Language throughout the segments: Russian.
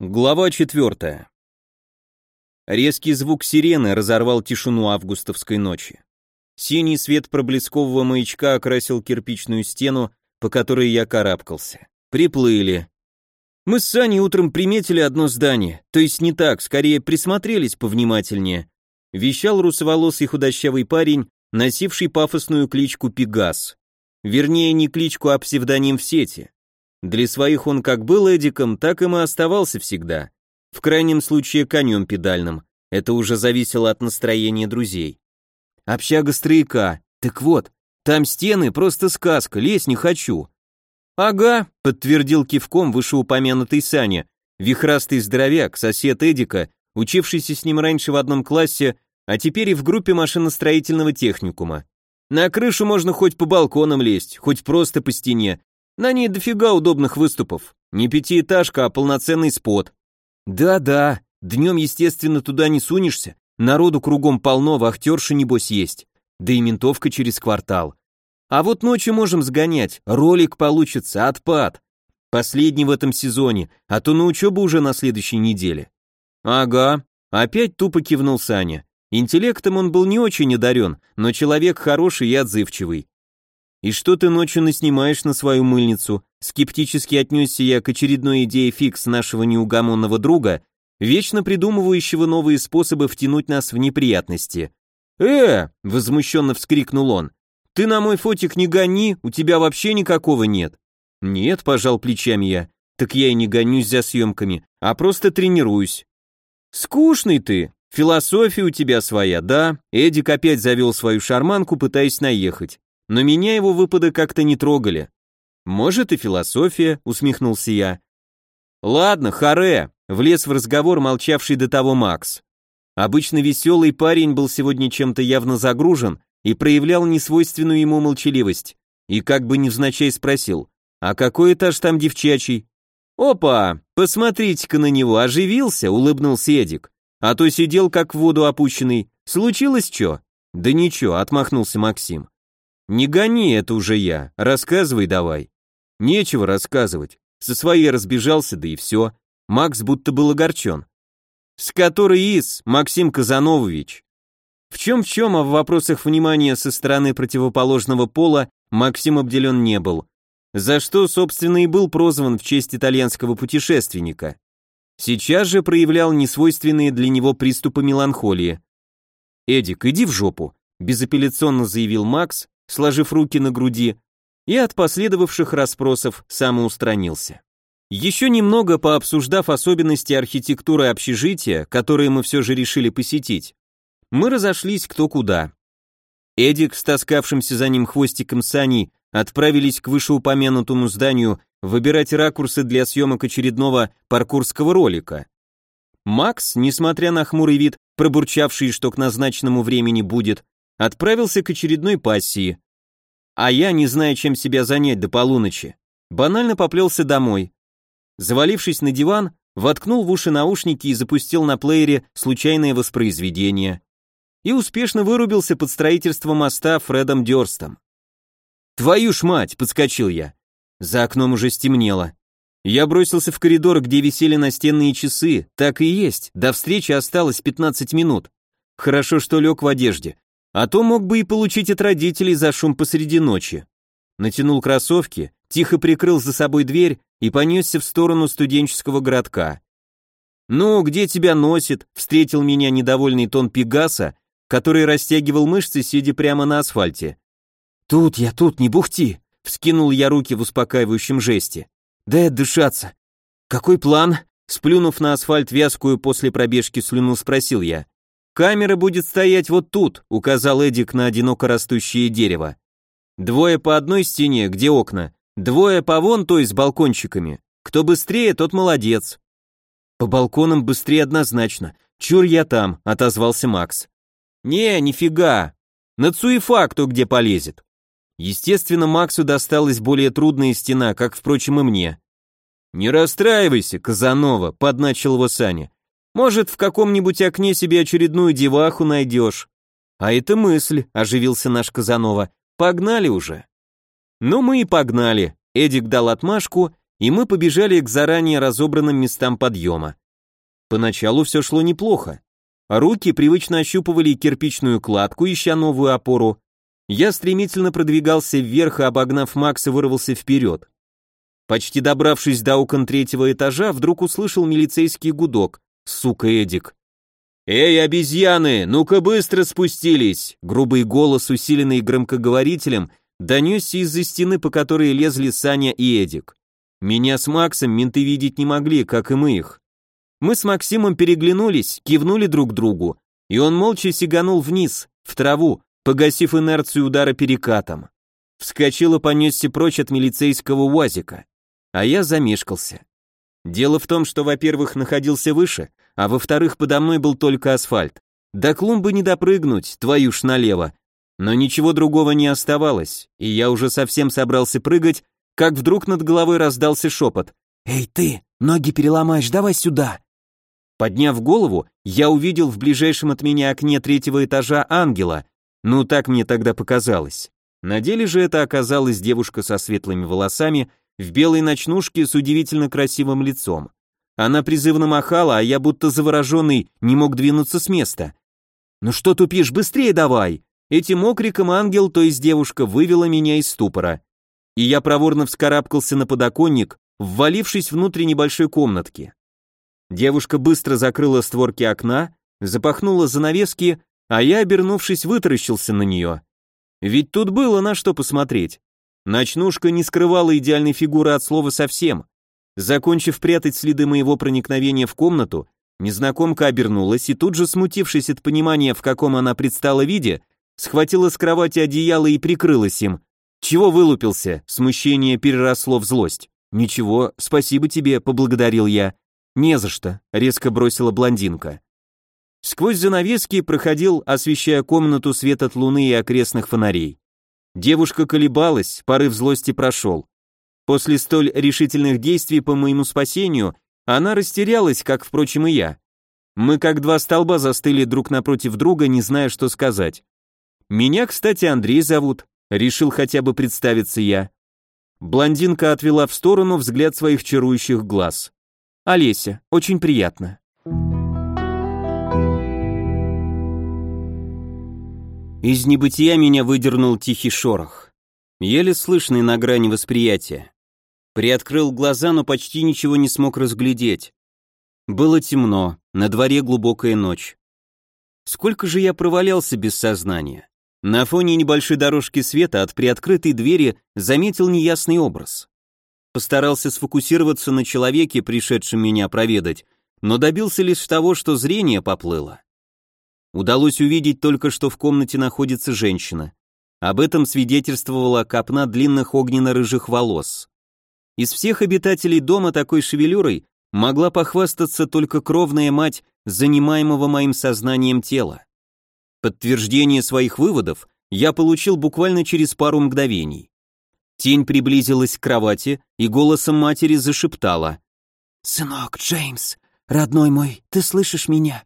Глава четвертая. Резкий звук сирены разорвал тишину августовской ночи. Синий свет проблескового маячка окрасил кирпичную стену, по которой я карабкался. Приплыли. Мы с Саней утром приметили одно здание, то есть не так, скорее присмотрелись повнимательнее. Вещал русоволосый худощавый парень, носивший пафосную кличку Пегас. Вернее, не кличку, а псевдоним в сети. Для своих он как был Эдиком, так им и оставался всегда. В крайнем случае конем педальным. Это уже зависело от настроения друзей. Общага стройка. Так вот, там стены просто сказка, лезть не хочу. Ага, подтвердил кивком вышеупомянутый Саня, вихрастый здоровяк, сосед Эдика, учившийся с ним раньше в одном классе, а теперь и в группе машиностроительного техникума. На крышу можно хоть по балконам лезть, хоть просто по стене, на ней дофига удобных выступов. Не пятиэтажка, а полноценный спот. Да-да, днем, естественно, туда не сунешься. Народу кругом полно, вахтерши небось есть. Да и ментовка через квартал. А вот ночью можем сгонять, ролик получится, отпад. Последний в этом сезоне, а то на учебу уже на следующей неделе. Ага, опять тупо кивнул Саня. Интеллектом он был не очень одарен, но человек хороший и отзывчивый. «И что ты ночью наснимаешь на свою мыльницу?» Скептически отнесся я к очередной идее фикс нашего неугомонного друга, вечно придумывающего новые способы втянуть нас в неприятности. «Э!» — возмущенно вскрикнул он. «Ты на мой фотик не гони, у тебя вообще никакого нет». «Нет», — пожал плечами я, — «так я и не гонюсь за съемками, а просто тренируюсь». «Скучный ты, философия у тебя своя, да?» Эдик опять завел свою шарманку, пытаясь наехать но меня его выпады как-то не трогали. Может и философия, усмехнулся я. Ладно, харе, влез в разговор молчавший до того Макс. Обычно веселый парень был сегодня чем-то явно загружен и проявлял несвойственную ему молчаливость, и как бы невзначай спросил, а какой этаж там девчачий? Опа, посмотрите-ка на него, оживился, улыбнулся Эдик. А то сидел как в воду опущенный. Случилось что? Да ничего, отмахнулся Максим. Не гони, это уже я. Рассказывай давай. Нечего рассказывать. Со своей разбежался, да и все. Макс будто был огорчен. С которой из, Максим Казановович. В чем в чем, а в вопросах внимания со стороны противоположного пола Максим обделен не был. За что, собственно, и был прозван в честь итальянского путешественника. Сейчас же проявлял несвойственные для него приступы меланхолии. «Эдик, иди в жопу», – безапелляционно заявил Макс, сложив руки на груди, и от последовавших расспросов самоустранился. Еще немного пообсуждав особенности архитектуры общежития, которые мы все же решили посетить, мы разошлись кто куда. Эдик с таскавшимся за ним хвостиком Сани отправились к вышеупомянутому зданию выбирать ракурсы для съемок очередного паркурского ролика. Макс, несмотря на хмурый вид, пробурчавший, что к назначенному времени будет, отправился к очередной пассии, а я, не зная, чем себя занять до полуночи, банально поплелся домой. Завалившись на диван, воткнул в уши наушники и запустил на плеере случайное воспроизведение. И успешно вырубился под строительство моста Фредом Дёрстом. «Твою ж мать!» — подскочил я. За окном уже стемнело. Я бросился в коридор, где висели настенные часы, так и есть, до встречи осталось 15 минут. Хорошо, что лег в одежде, а то мог бы и получить от родителей за шум посреди ночи. Натянул кроссовки, тихо прикрыл за собой дверь и понесся в сторону студенческого городка. «Ну, где тебя носит?» — встретил меня недовольный тон Пегаса, который растягивал мышцы, сидя прямо на асфальте. «Тут я, тут, не бухти!» — вскинул я руки в успокаивающем жесте. «Дай отдышаться». «Какой план?» — сплюнув на асфальт вязкую после пробежки слюну, спросил я. «Камера будет стоять вот тут», — указал Эдик на одиноко растущее дерево. «Двое по одной стене, где окна, двое по вон той с балкончиками. Кто быстрее, тот молодец». «По балконам быстрее однозначно. Чур я там», — отозвался Макс. «Не, нифига. На Цуефа кто где полезет». Естественно, Максу досталась более трудная стена, как, впрочем, и мне. «Не расстраивайся, Казанова», — подначил его Саня. Может, в каком-нибудь окне себе очередную деваху найдешь. А это мысль, оживился наш Казанова. Погнали уже. Ну мы и погнали. Эдик дал отмашку, и мы побежали к заранее разобранным местам подъема. Поначалу все шло неплохо. Руки привычно ощупывали кирпичную кладку, ища новую опору. Я стремительно продвигался вверх и, обогнав Макса, вырвался вперед. Почти добравшись до окон третьего этажа, вдруг услышал милицейский гудок. Сука Эдик. «Эй, обезьяны, ну-ка быстро спустились!» Грубый голос, усиленный громкоговорителем, донесся из-за стены, по которой лезли Саня и Эдик. Меня с Максом менты видеть не могли, как и мы их. Мы с Максимом переглянулись, кивнули друг другу, и он молча сиганул вниз, в траву, погасив инерцию удара перекатом. Вскочил и понесся прочь от милицейского УАЗика. А я замешкался. Дело в том, что, во-первых, находился выше, а во-вторых, подо мной был только асфальт. До клумбы не допрыгнуть, твою ж налево. Но ничего другого не оставалось, и я уже совсем собрался прыгать, как вдруг над головой раздался шепот. «Эй ты, ноги переломаешь, давай сюда!» Подняв голову, я увидел в ближайшем от меня окне третьего этажа ангела. Ну, так мне тогда показалось. На деле же это оказалась девушка со светлыми волосами, в белой ночнушке с удивительно красивым лицом. Она призывно махала, а я будто завороженный не мог двинуться с места. «Ну что тупишь, быстрее давай!» Этим окриком ангел, то есть девушка, вывела меня из ступора. И я проворно вскарабкался на подоконник, ввалившись внутрь небольшой комнатки. Девушка быстро закрыла створки окна, запахнула занавески, а я, обернувшись, вытаращился на нее. Ведь тут было на что посмотреть. Ночнушка не скрывала идеальной фигуры от слова совсем. Закончив прятать следы моего проникновения в комнату, незнакомка обернулась и тут же, смутившись от понимания, в каком она предстала виде, схватила с кровати одеяло и прикрылась им. Чего вылупился? Смущение переросло в злость. Ничего, спасибо тебе, поблагодарил я. «Не за что», — резко бросила блондинка. Сквозь занавески проходил, освещая комнату свет от луны и окрестных фонарей. Девушка колебалась, порыв злости прошел. После столь решительных действий по моему спасению она растерялась, как, впрочем, и я. Мы как два столба застыли друг напротив друга, не зная, что сказать. Меня, кстати, Андрей зовут, решил хотя бы представиться я. Блондинка отвела в сторону взгляд своих чарующих глаз. Олеся, очень приятно. Из небытия меня выдернул тихий шорох, еле слышный на грани восприятия. Приоткрыл глаза, но почти ничего не смог разглядеть. Было темно, на дворе глубокая ночь. Сколько же я провалялся без сознания. На фоне небольшой дорожки света от приоткрытой двери заметил неясный образ. Постарался сфокусироваться на человеке, пришедшем меня проведать, но добился лишь того, что зрение поплыло. Удалось увидеть только, что в комнате находится женщина. Об этом свидетельствовала копна длинных огненно-рыжих волос. Из всех обитателей дома такой шевелюрой могла похвастаться только кровная мать занимаемого моим сознанием тела. Подтверждение своих выводов я получил буквально через пару мгновений. Тень приблизилась к кровати и голосом матери зашептала. «Сынок, Джеймс, родной мой, ты слышишь меня?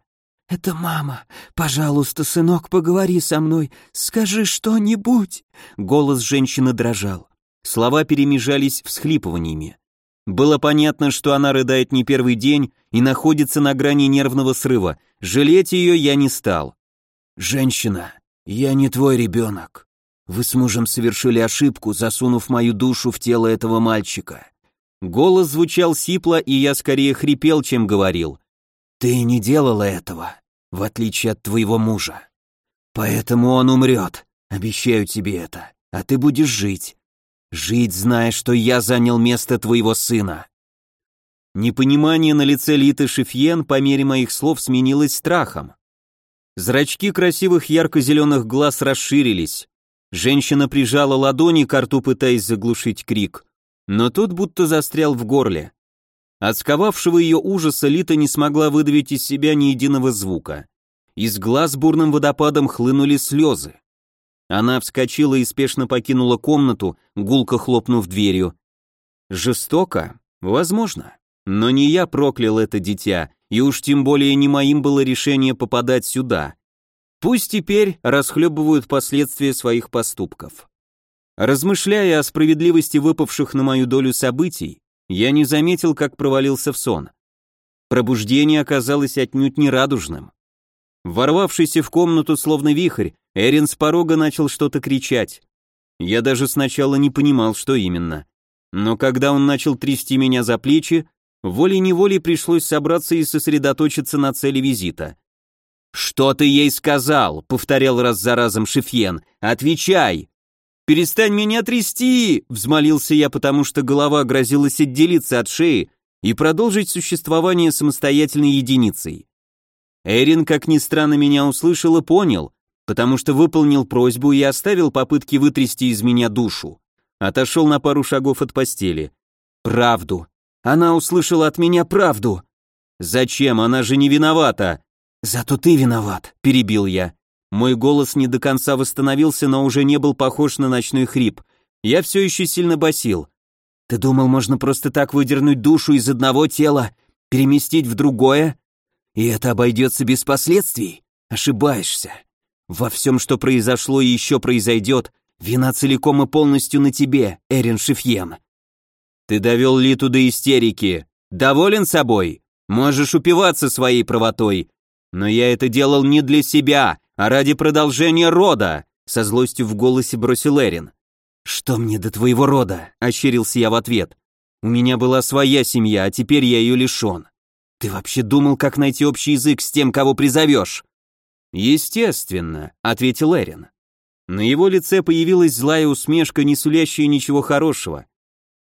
Это мама. Пожалуйста, сынок, поговори со мной, скажи что-нибудь». Голос женщины дрожал. Слова перемежались всхлипываниями. Было понятно, что она рыдает не первый день и находится на грани нервного срыва. Жалеть ее я не стал. «Женщина, я не твой ребенок. Вы с мужем совершили ошибку, засунув мою душу в тело этого мальчика. Голос звучал сипло, и я скорее хрипел, чем говорил. Ты не делала этого, в отличие от твоего мужа. Поэтому он умрет, обещаю тебе это, а ты будешь жить. Жить, зная, что я занял место твоего сына. Непонимание на лице Литы Шефьен по мере моих слов сменилось страхом. Зрачки красивых ярко-зеленых глаз расширились, Женщина прижала ладони к рту, пытаясь заглушить крик, но тот будто застрял в горле. От сковавшего ее ужаса Лита не смогла выдавить из себя ни единого звука. Из глаз бурным водопадом хлынули слезы. Она вскочила и спешно покинула комнату, гулко хлопнув дверью. Жестоко? Возможно. Но не я проклял это дитя, и уж тем более не моим было решение попадать сюда. Пусть теперь расхлебывают последствия своих поступков. Размышляя о справедливости выпавших на мою долю событий, Я не заметил, как провалился в сон. Пробуждение оказалось отнюдь не радужным. Ворвавшийся в комнату словно вихрь, Эрин с порога начал что-то кричать. Я даже сначала не понимал, что именно. Но когда он начал трясти меня за плечи, волей-неволей пришлось собраться и сосредоточиться на цели визита. «Что ты ей сказал?» — повторял раз за разом Шефьен. «Отвечай!» «Перестань меня трясти!» — взмолился я, потому что голова грозилась отделиться от шеи и продолжить существование самостоятельной единицей. Эрин, как ни странно, меня услышал и понял, потому что выполнил просьбу и оставил попытки вытрясти из меня душу. Отошел на пару шагов от постели. «Правду. Она услышала от меня правду». «Зачем? Она же не виновата». «Зато ты виноват», — перебил я. Мой голос не до конца восстановился, но уже не был похож на ночной хрип. Я все еще сильно басил. «Ты думал, можно просто так выдернуть душу из одного тела, переместить в другое? И это обойдется без последствий? Ошибаешься. Во всем, что произошло и еще произойдет, вина целиком и полностью на тебе, Эрин Шифьен». «Ты довел Литу до истерики. Доволен собой? Можешь упиваться своей правотой. Но я это делал не для себя, а ради продолжения рода», со злостью в голосе бросил Эрин. «Что мне до твоего рода?» – ощерился я в ответ. «У меня была своя семья, а теперь я ее лишен. Ты вообще думал, как найти общий язык с тем, кого призовешь?» «Естественно», — ответил Эрин. На его лице появилась злая усмешка, не сулящая ничего хорошего.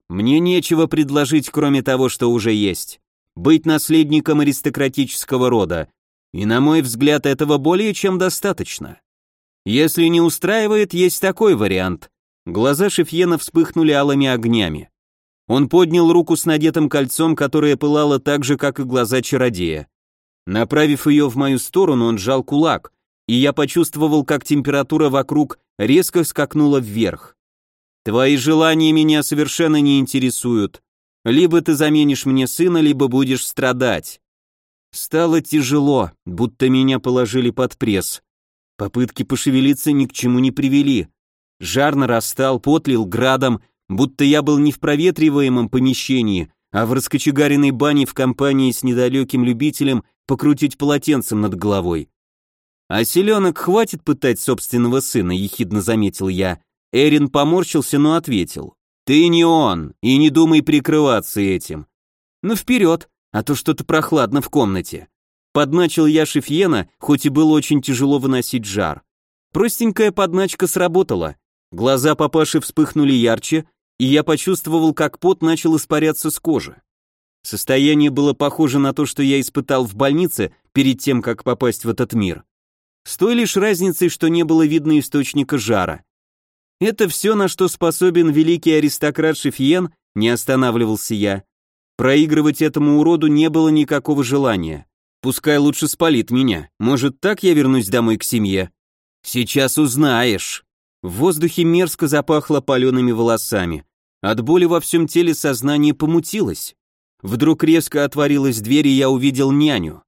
«Мне нечего предложить, кроме того, что уже есть. Быть наследником аристократического рода, и, на мой взгляд, этого более чем достаточно. Если не устраивает, есть такой вариант. Глаза Шефьена вспыхнули алыми огнями. Он поднял руку с надетым кольцом, которое пылало так же, как и глаза чародея. Направив ее в мою сторону, он сжал кулак, и я почувствовал, как температура вокруг резко скакнула вверх. «Твои желания меня совершенно не интересуют. Либо ты заменишь мне сына, либо будешь страдать. Стало тяжело, будто меня положили под пресс. Попытки пошевелиться ни к чему не привели. Жар нарастал, потлил градом, будто я был не в проветриваемом помещении, а в раскочегаренной бане в компании с недалеким любителем покрутить полотенцем над головой. «А селенок хватит пытать собственного сына», — ехидно заметил я. Эрин поморщился, но ответил. «Ты не он, и не думай прикрываться этим». «Ну вперед, а то что-то прохладно в комнате. Подначил я Шефьена, хоть и было очень тяжело выносить жар. Простенькая подначка сработала. Глаза папаши вспыхнули ярче, и я почувствовал, как пот начал испаряться с кожи. Состояние было похоже на то, что я испытал в больнице перед тем, как попасть в этот мир. С той лишь разницей, что не было видно источника жара. Это все, на что способен великий аристократ Шефьен, не останавливался я. Проигрывать этому уроду не было никакого желания. Пускай лучше спалит меня. Может, так я вернусь домой к семье? Сейчас узнаешь. В воздухе мерзко запахло палеными волосами. От боли во всем теле сознание помутилось. Вдруг резко отворилась дверь, и я увидел няню.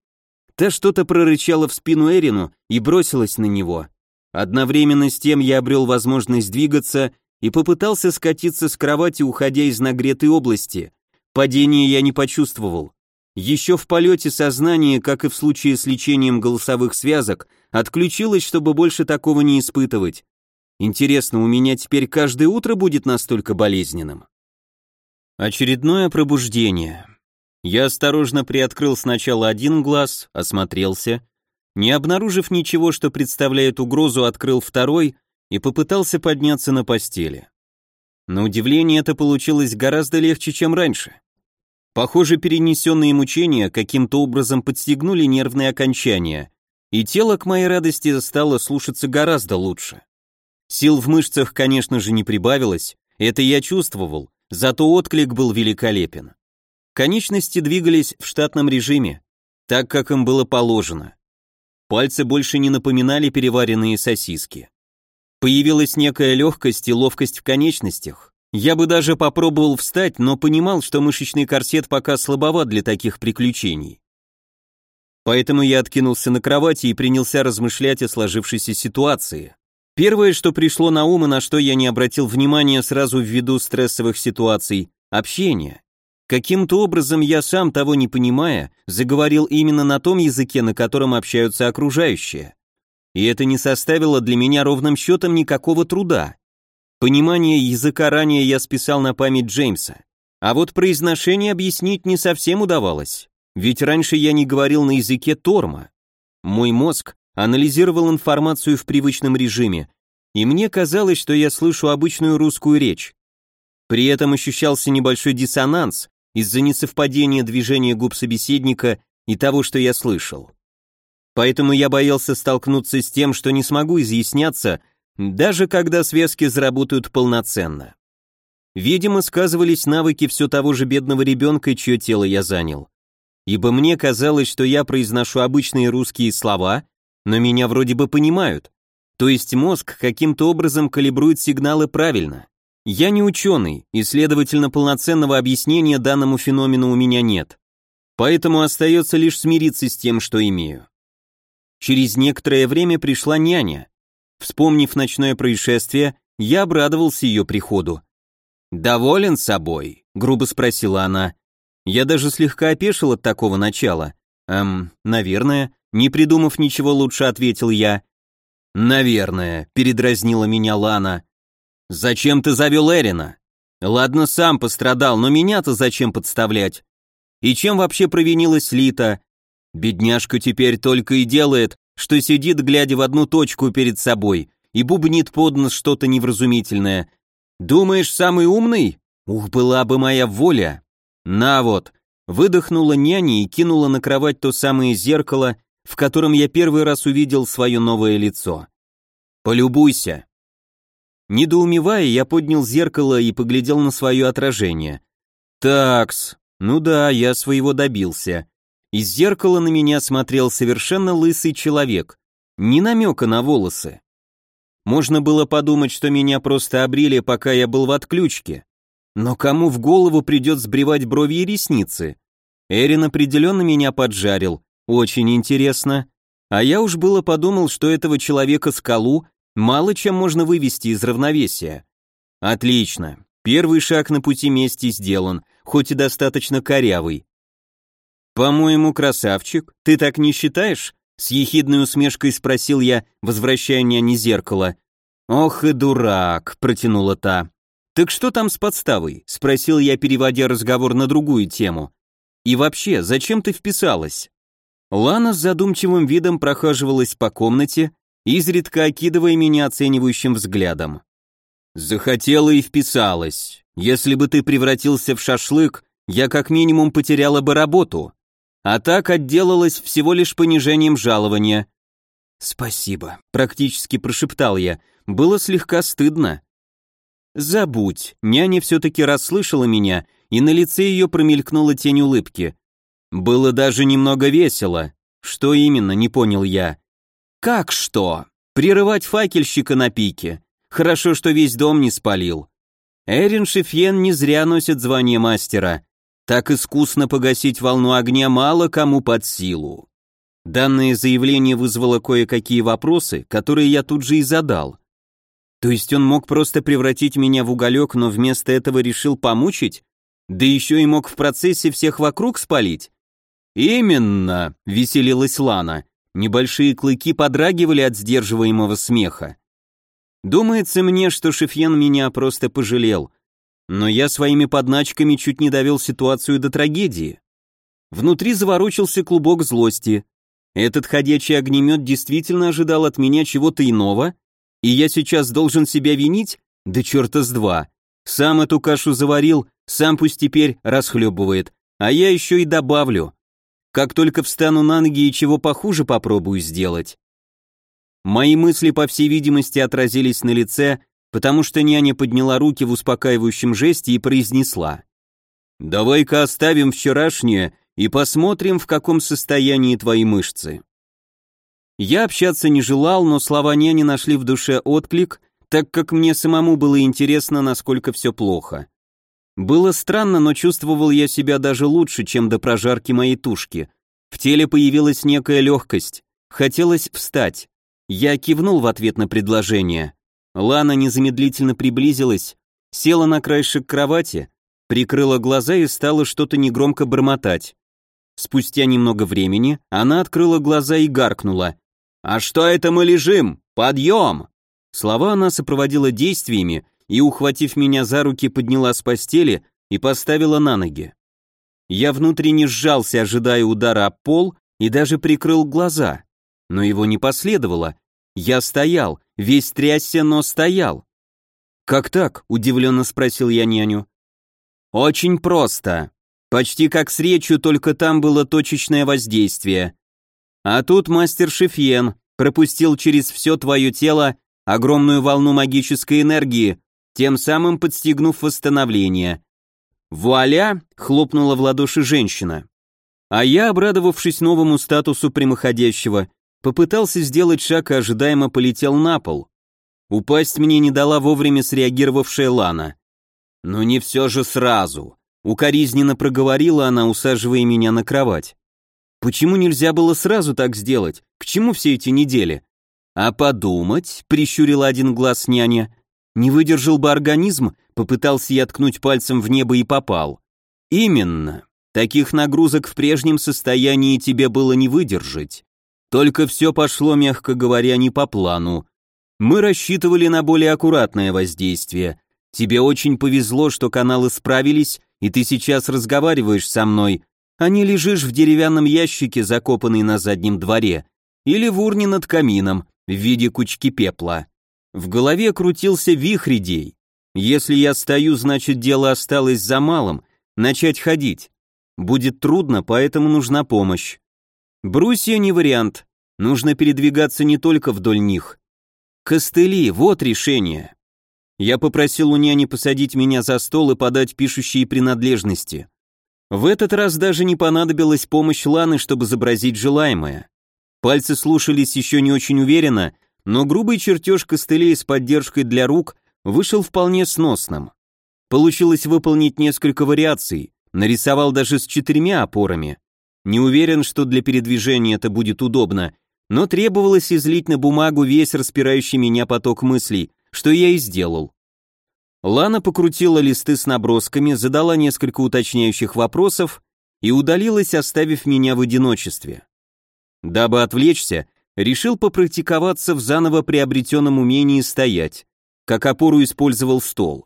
Та что-то прорычала в спину Эрину и бросилась на него. Одновременно с тем я обрел возможность двигаться и попытался скатиться с кровати, уходя из нагретой области. Падения я не почувствовал. Еще в полете сознание, как и в случае с лечением голосовых связок, отключилось, чтобы больше такого не испытывать. Интересно, у меня теперь каждое утро будет настолько болезненным? Очередное пробуждение. Я осторожно приоткрыл сначала один глаз, осмотрелся, не обнаружив ничего, что представляет угрозу, открыл второй и попытался подняться на постели. На удивление это получилось гораздо легче, чем раньше. Похоже, перенесенные мучения каким-то образом подстегнули нервные окончания, и тело, к моей радости, стало слушаться гораздо лучше. Сил в мышцах, конечно же, не прибавилось, это я чувствовал, зато отклик был великолепен. Конечности двигались в штатном режиме, так как им было положено. Пальцы больше не напоминали переваренные сосиски. Появилась некая легкость и ловкость в конечностях. Я бы даже попробовал встать, но понимал, что мышечный корсет пока слабоват для таких приключений. Поэтому я откинулся на кровати и принялся размышлять о сложившейся ситуации. Первое, что пришло на ум и на что я не обратил внимания сразу ввиду стрессовых ситуаций – общение. Каким-то образом я сам того не понимая, заговорил именно на том языке, на котором общаются окружающие. И это не составило для меня ровным счетом никакого труда. Понимание языка ранее я списал на память Джеймса. А вот произношение объяснить не совсем удавалось. Ведь раньше я не говорил на языке Торма. Мой мозг анализировал информацию в привычном режиме, и мне казалось, что я слышу обычную русскую речь. При этом ощущался небольшой диссонанс из-за несовпадения движения губ собеседника и того, что я слышал. Поэтому я боялся столкнуться с тем, что не смогу изъясняться, даже когда связки заработают полноценно. Видимо, сказывались навыки все того же бедного ребенка, чье тело я занял. Ибо мне казалось, что я произношу обычные русские слова, но меня вроде бы понимают. То есть мозг каким-то образом калибрует сигналы правильно. Я не ученый, и, следовательно, полноценного объяснения данному феномену у меня нет. Поэтому остается лишь смириться с тем, что имею. Через некоторое время пришла няня. Вспомнив ночное происшествие, я обрадовался ее приходу. «Доволен собой?» — грубо спросила она. Я даже слегка опешил от такого начала. «Эм, наверное», не придумав ничего лучше, ответил я. «Наверное», — передразнила меня Лана. «Зачем ты завел Эрина? Ладно, сам пострадал, но меня-то зачем подставлять? И чем вообще провинилась Лита? Бедняжка теперь только и делает, что сидит, глядя в одну точку перед собой, и бубнит под нос что-то невразумительное. Думаешь, самый умный? Ух, была бы моя воля. На вот. Выдохнула няня и кинула на кровать то самое зеркало, в котором я первый раз увидел свое новое лицо. Полюбуйся. Недоумевая, я поднял зеркало и поглядел на свое отражение. Такс, ну да, я своего добился. Из зеркала на меня смотрел совершенно лысый человек, ни намека на волосы. Можно было подумать, что меня просто обрили, пока я был в отключке. Но кому в голову придет сбривать брови и ресницы? Эрин определенно меня поджарил, очень интересно. А я уж было подумал, что этого человека-скалу мало чем можно вывести из равновесия. Отлично. Первый шаг на пути мести сделан, хоть и достаточно корявый. «По-моему, красавчик, ты так не считаешь?» С ехидной усмешкой спросил я, возвращая няне зеркало. «Ох и дурак», — протянула та. «Так что там с подставой?» — спросил я, переводя разговор на другую тему. «И вообще, зачем ты вписалась?» Лана с задумчивым видом прохаживалась по комнате, изредка окидывая меня оценивающим взглядом. «Захотела и вписалась. Если бы ты превратился в шашлык, я как минимум потеряла бы работу а так отделалась всего лишь понижением жалования. «Спасибо», — практически прошептал я, было слегка стыдно. «Забудь», няня все-таки расслышала меня, и на лице ее промелькнула тень улыбки. Было даже немного весело. Что именно, не понял я. «Как что? Прерывать факельщика на пике. Хорошо, что весь дом не спалил. Эрин Шефьен не зря носит звание мастера. Так искусно погасить волну огня мало кому под силу. Данное заявление вызвало кое-какие вопросы, которые я тут же и задал. То есть он мог просто превратить меня в уголек, но вместо этого решил помучить? Да еще и мог в процессе всех вокруг спалить? Именно, веселилась Лана. Небольшие клыки подрагивали от сдерживаемого смеха. Думается мне, что Шефьен меня просто пожалел, но я своими подначками чуть не довел ситуацию до трагедии. Внутри заворочился клубок злости. Этот ходячий огнемет действительно ожидал от меня чего-то иного, и я сейчас должен себя винить? Да черта с два. Сам эту кашу заварил, сам пусть теперь расхлебывает, а я еще и добавлю. Как только встану на ноги и чего похуже попробую сделать. Мои мысли, по всей видимости, отразились на лице, потому что няня подняла руки в успокаивающем жесте и произнесла. «Давай-ка оставим вчерашнее и посмотрим, в каком состоянии твои мышцы». Я общаться не желал, но слова няни нашли в душе отклик, так как мне самому было интересно, насколько все плохо. Было странно, но чувствовал я себя даже лучше, чем до прожарки моей тушки. В теле появилась некая легкость. Хотелось встать. Я кивнул в ответ на предложение. Лана незамедлительно приблизилась, села на краешек кровати, прикрыла глаза и стала что-то негромко бормотать. Спустя немного времени она открыла глаза и гаркнула. «А что это мы лежим? Подъем!» Слова она сопроводила действиями и, ухватив меня за руки, подняла с постели и поставила на ноги. Я внутренне сжался, ожидая удара об пол, и даже прикрыл глаза. Но его не последовало. Я стоял, весь трясся, но стоял. «Как так?» – удивленно спросил я няню. «Очень просто. Почти как с речью, только там было точечное воздействие. А тут мастер Шефьен пропустил через все твое тело огромную волну магической энергии, тем самым подстегнув восстановление. «Вуаля!» — хлопнула в ладоши женщина. А я, обрадовавшись новому статусу прямоходящего, попытался сделать шаг и ожидаемо полетел на пол. Упасть мне не дала вовремя среагировавшая Лана. Но не все же сразу. Укоризненно проговорила она, усаживая меня на кровать. Почему нельзя было сразу так сделать? К чему все эти недели? А подумать, прищурила один глаз няня. Не выдержал бы организм, попытался я ткнуть пальцем в небо и попал. Именно. Таких нагрузок в прежнем состоянии тебе было не выдержать. Только все пошло, мягко говоря, не по плану. Мы рассчитывали на более аккуратное воздействие. Тебе очень повезло, что каналы справились, и ты сейчас разговариваешь со мной, а не лежишь в деревянном ящике, закопанный на заднем дворе, или в урне над камином в виде кучки пепла. В голове крутился вихрь идей. Если я стою, значит дело осталось за малым, начать ходить. Будет трудно, поэтому нужна помощь. Брусья не вариант, нужно передвигаться не только вдоль них. Костыли, вот решение. Я попросил у няни посадить меня за стол и подать пишущие принадлежности. В этот раз даже не понадобилась помощь Ланы, чтобы изобразить желаемое. Пальцы слушались еще не очень уверенно, но грубый чертеж костылей с поддержкой для рук вышел вполне сносным. Получилось выполнить несколько вариаций, нарисовал даже с четырьмя опорами. Не уверен, что для передвижения это будет удобно, но требовалось излить на бумагу весь распирающий меня поток мыслей, что я и сделал. Лана покрутила листы с набросками, задала несколько уточняющих вопросов и удалилась, оставив меня в одиночестве. Дабы отвлечься, решил попрактиковаться в заново приобретенном умении стоять, как опору использовал стол.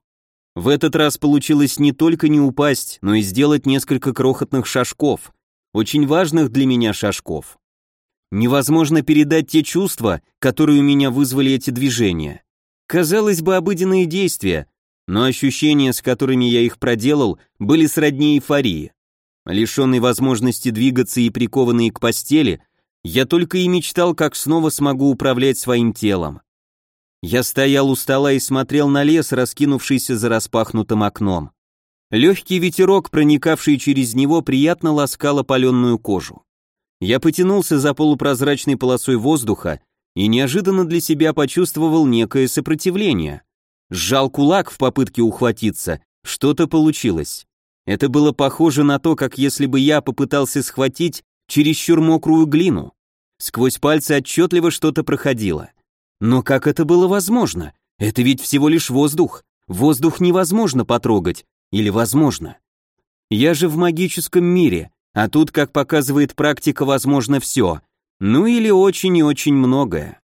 В этот раз получилось не только не упасть, но и сделать несколько крохотных шажков, очень важных для меня шажков. Невозможно передать те чувства, которые у меня вызвали эти движения. Казалось бы, обыденные действия, но ощущения, с которыми я их проделал, были сродни эйфории. Лишенный возможности двигаться и прикованный к постели, я только и мечтал, как снова смогу управлять своим телом. Я стоял у стола и смотрел на лес, раскинувшийся за распахнутым окном. Легкий ветерок, проникавший через него, приятно ласкал опаленную кожу. Я потянулся за полупрозрачной полосой воздуха и неожиданно для себя почувствовал некое сопротивление. Сжал кулак в попытке ухватиться, что-то получилось. Это было похоже на то, как если бы я попытался схватить чересчур мокрую глину. Сквозь пальцы отчетливо что-то проходило. Но как это было возможно? Это ведь всего лишь воздух. Воздух невозможно потрогать. Или возможно? Я же в магическом мире, а тут, как показывает практика, возможно все. Ну или очень и очень многое.